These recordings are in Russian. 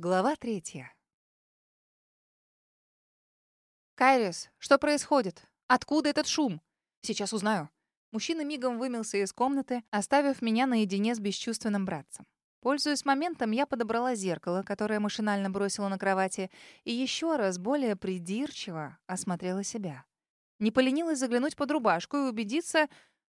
Глава третья. «Кайрис, что происходит? Откуда этот шум? Сейчас узнаю». Мужчина мигом вымылся из комнаты, оставив меня наедине с бесчувственным братцем. Пользуясь моментом, я подобрала зеркало, которое машинально бросила на кровати, и еще раз, более придирчиво, осмотрела себя. Не поленилась заглянуть под рубашку и убедиться,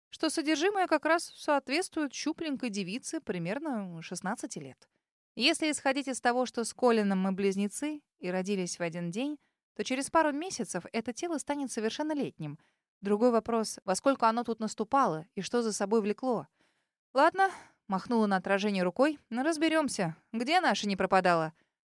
что содержимое как раз соответствует щупленькой девице примерно 16 лет. Если исходить из того, что с Колином мы близнецы и родились в один день, то через пару месяцев это тело станет совершеннолетним. Другой вопрос, во сколько оно тут наступало и что за собой влекло. Ладно, махнула на отражение рукой, но разберемся, где наша не пропадала.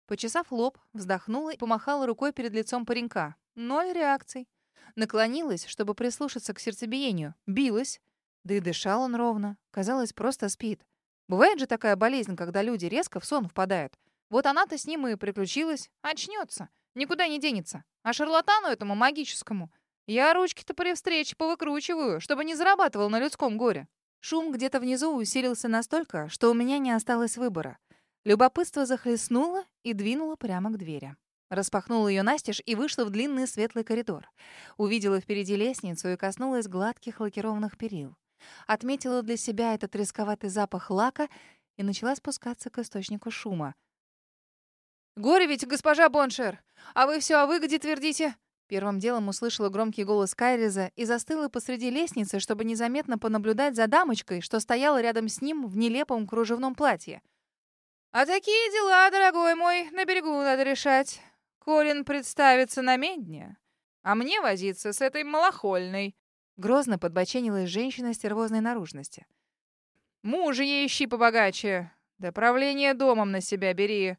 Почесав лоб, вздохнула и помахала рукой перед лицом паренька. Ноль реакций. Наклонилась, чтобы прислушаться к сердцебиению. Билась. Да и дышал он ровно. Казалось, просто спит. Бывает же такая болезнь, когда люди резко в сон впадают. Вот она-то с ним и приключилась. Очнется. Никуда не денется. А шарлатану этому магическому я ручки-то при встрече повыкручиваю, чтобы не зарабатывал на людском горе. Шум где-то внизу усилился настолько, что у меня не осталось выбора. Любопытство захлестнуло и двинуло прямо к двери. Распахнула ее настежь и вышла в длинный светлый коридор. Увидела впереди лестницу и коснулась гладких лакированных перил. Отметила для себя этот рисковатый запах лака и начала спускаться к источнику шума. «Горе ведь, госпожа Боншер! А вы все о выгоде твердите!» Первым делом услышала громкий голос Кайриза и застыла посреди лестницы, чтобы незаметно понаблюдать за дамочкой, что стояла рядом с ним в нелепом кружевном платье. «А такие дела, дорогой мой, на берегу надо решать. Колин представится на медне, а мне возиться с этой малохольной. Грозно подбоченилась женщина стервозной наружности. «Мужа ей ищи побогаче. Да правление домом на себя бери.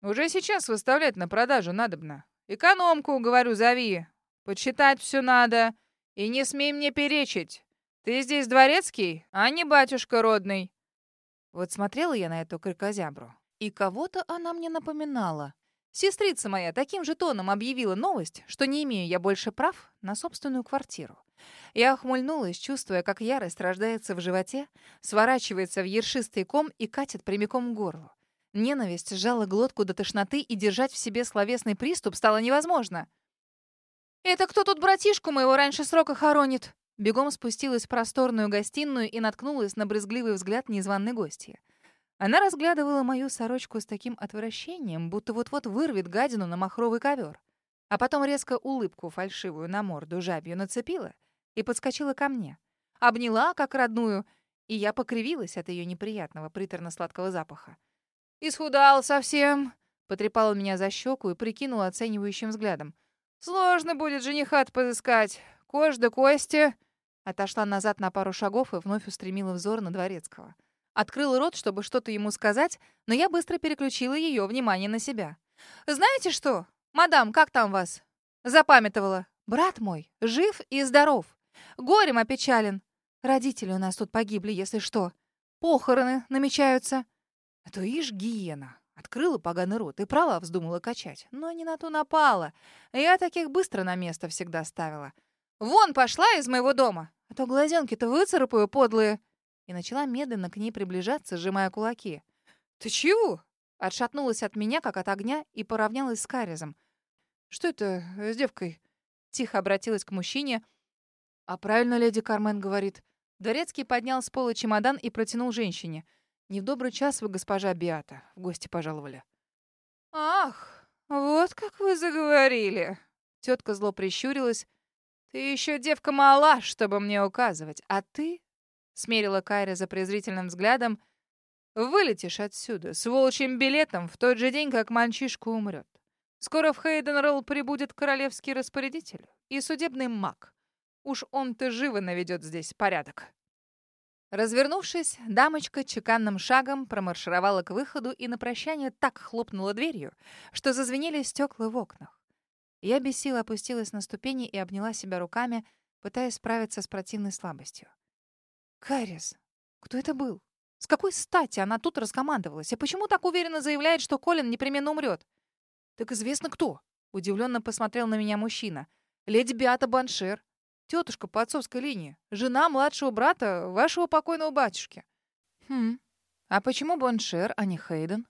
Уже сейчас выставлять на продажу надобно. Экономку, говорю, зови. Подсчитать все надо. И не смей мне перечить. Ты здесь дворецкий, а не батюшка родный». Вот смотрела я на эту крикозябру. И кого-то она мне напоминала. Сестрица моя таким же тоном объявила новость, что не имею я больше прав на собственную квартиру. Я охмыльнулась, чувствуя, как ярость рождается в животе, сворачивается в ершистый ком и катит прямиком к горлу. Ненависть сжала глотку до тошноты, и держать в себе словесный приступ стало невозможно. «Это кто тут братишку моего раньше срока хоронит?» Бегом спустилась в просторную гостиную и наткнулась на брезгливый взгляд незваной гостья. Она разглядывала мою сорочку с таким отвращением, будто вот-вот вырвет гадину на махровый ковер. А потом резко улыбку фальшивую на морду жабью нацепила и подскочила ко мне. Обняла, как родную, и я покривилась от ее неприятного приторно-сладкого запаха. «Исхудал совсем!» — потрепала меня за щеку и прикинула оценивающим взглядом. «Сложно будет жениха подыскать. Кожь да кости!» Отошла назад на пару шагов и вновь устремила взор на Дворецкого. Открыла рот, чтобы что-то ему сказать, но я быстро переключила ее внимание на себя. «Знаете что? Мадам, как там вас?» Запамятовала. «Брат мой, жив и здоров. Горем опечален. Родители у нас тут погибли, если что. Похороны намечаются». А то ишь гиена. Открыла поганый рот и права вздумала качать. Но не на ту напала. Я таких быстро на место всегда ставила. «Вон пошла из моего дома! А то глазенки-то выцарапаю, подлые!» Начала медленно к ней приближаться, сжимая кулаки. «Ты чего?» Отшатнулась от меня, как от огня, и поравнялась с Каризом. «Что это с девкой?» Тихо обратилась к мужчине. «А правильно леди Кармен говорит». Дворецкий поднял с пола чемодан и протянул женщине. «Не в добрый час вы, госпожа Биата, в гости пожаловали». «Ах, вот как вы заговорили!» Тетка зло прищурилась. «Ты еще девка мала, чтобы мне указывать, а ты Смерила Кайра за презрительным взглядом. «Вылетишь отсюда с волчьим билетом в тот же день, как мальчишка умрет. Скоро в Хейденролл прибудет королевский распорядитель и судебный маг. Уж он-то живо наведет здесь порядок». Развернувшись, дамочка чеканным шагом промаршировала к выходу и на прощание так хлопнула дверью, что зазвенели стекла в окнах. Я без сил опустилась на ступени и обняла себя руками, пытаясь справиться с противной слабостью. Кайрис, кто это был? С какой стати она тут раскомандовалась? И почему так уверенно заявляет, что Колин непременно умрет? Так известно кто. Удивленно посмотрел на меня мужчина. Леди Биата Баншер. Тетушка по отцовской линии. Жена младшего брата вашего покойного батюшки. Хм. А почему Баншер, а не Хейден?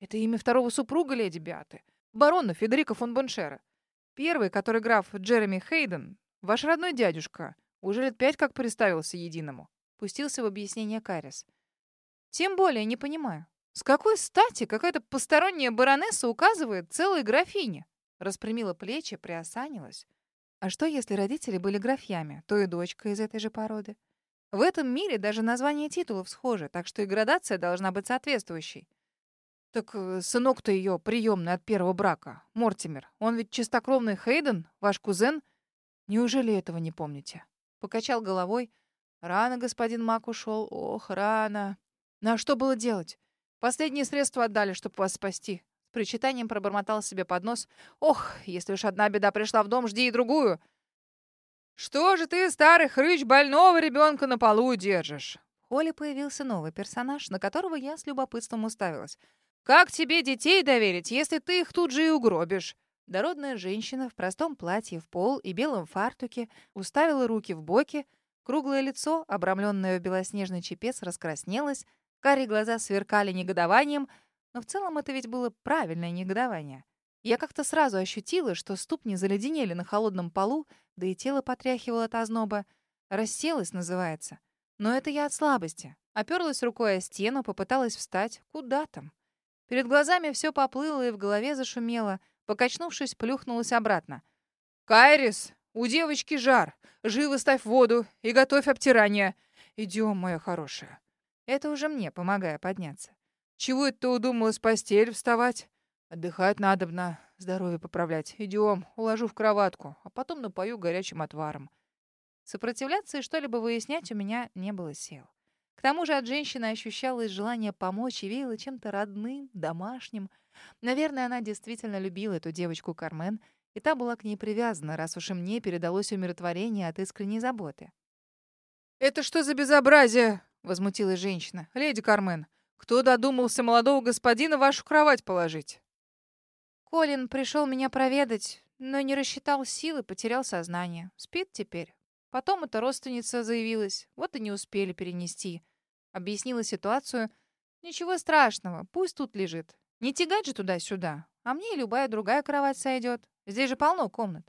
Это имя второго супруга леди Биаты, барона Федерико фон Боншера. Первый, который граф Джереми Хейден, ваш родной дядюшка, уже лет пять как представился единому. Пустился в объяснение Карис. Тем более не понимаю. С какой стати какая-то посторонняя баронесса указывает целой графине? Распрямила плечи, приосанилась. А что, если родители были графьями, то и дочка из этой же породы? В этом мире даже название титулов схожи, так что и градация должна быть соответствующей. Так э, сынок-то ее приемный от первого брака, Мортимер. Он ведь чистокровный Хейден, ваш кузен. Неужели этого не помните? Покачал головой. Рано господин Мак ушел. Ох, рано. На ну, что было делать? Последние средства отдали, чтобы вас спасти. С причитанием пробормотал себе под нос. Ох, если уж одна беда пришла в дом, жди и другую. Что же ты, старый хрыч, больного ребенка на полу держишь? В холле появился новый персонаж, на которого я с любопытством уставилась. Как тебе детей доверить, если ты их тут же и угробишь? Дородная женщина в простом платье в пол и белом фартуке уставила руки в боки, круглое лицо, обрамленное в белоснежный чепец, раскраснелось, карие глаза сверкали негодованием, но в целом это ведь было правильное негодование. Я как-то сразу ощутила, что ступни заледенели на холодном полу, да и тело потряхивало от озноба. «Расселась» называется. Но это я от слабости. Оперлась рукой о стену, попыталась встать. Куда там? Перед глазами все поплыло и в голове зашумело — Покачнувшись, плюхнулась обратно. «Кайрис, у девочки жар. Живо ставь воду и готовь обтирание. Идем, моя хорошая». Это уже мне, помогая подняться. «Чего это ты удумала с постели вставать? Отдыхать надобно, здоровье поправлять. Идем, уложу в кроватку, а потом напою горячим отваром». Сопротивляться и что-либо выяснять у меня не было сил. К тому же от женщины ощущалось желание помочь и веяло чем-то родным, домашним — Наверное, она действительно любила эту девочку Кармен, и та была к ней привязана, раз уж и мне передалось умиротворение от искренней заботы. «Это что за безобразие?» — возмутилась женщина. «Леди Кармен, кто додумался молодого господина вашу кровать положить?» «Колин пришел меня проведать, но не рассчитал силы, потерял сознание. Спит теперь. Потом эта родственница заявилась, вот и не успели перенести. Объяснила ситуацию. Ничего страшного, пусть тут лежит. Не тягать же туда-сюда. А мне и любая другая кровать сойдет. Здесь же полно комнат.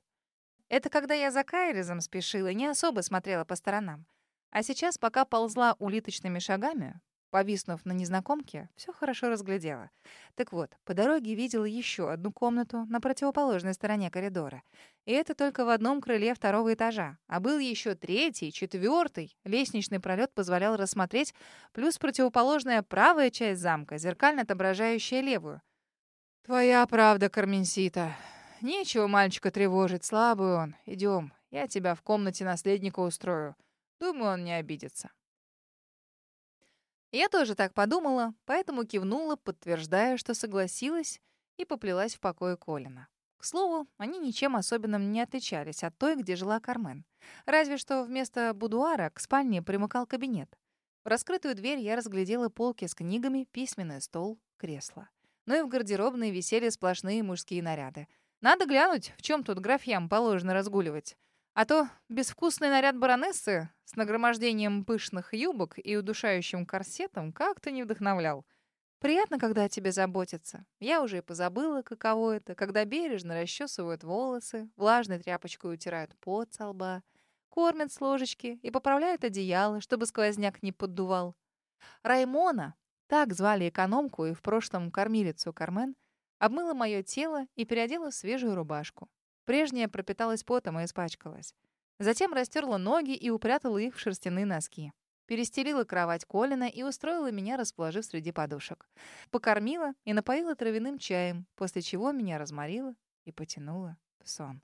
Это когда я за Кайризом спешила, не особо смотрела по сторонам. А сейчас, пока ползла улиточными шагами, Повиснув на незнакомке, все хорошо разглядела. Так вот, по дороге видела еще одну комнату на противоположной стороне коридора. И это только в одном крыле второго этажа. А был еще третий, четвертый. Лестничный пролет позволял рассмотреть, плюс противоположная правая часть замка, зеркально отображающая левую. «Твоя правда, Карменсита. Нечего мальчика тревожить, слабый он. Идем, я тебя в комнате наследника устрою. Думаю, он не обидится». Я тоже так подумала, поэтому кивнула, подтверждая, что согласилась, и поплелась в покое Колина. К слову, они ничем особенным не отличались от той, где жила Кармен. Разве что вместо будуара к спальне примыкал кабинет. В раскрытую дверь я разглядела полки с книгами, письменный стол, кресло. Ну и в гардеробной висели сплошные мужские наряды. Надо глянуть, в чем тут графьям положено разгуливать. А то безвкусный наряд баронессы с нагромождением пышных юбок и удушающим корсетом как-то не вдохновлял. Приятно, когда о тебе заботятся. Я уже и позабыла, каково это, когда бережно расчесывают волосы, влажной тряпочкой утирают пот со лба, кормят с ложечки и поправляют одеяло, чтобы сквозняк не поддувал. Раймона, так звали экономку и в прошлом кормилицу Кармен, обмыла мое тело и переодела в свежую рубашку. Прежняя пропиталась потом и испачкалась. Затем растерла ноги и упрятала их в шерстяные носки. Перестелила кровать Колина и устроила меня, расположив среди подушек. Покормила и напоила травяным чаем, после чего меня разморила и потянула в сон.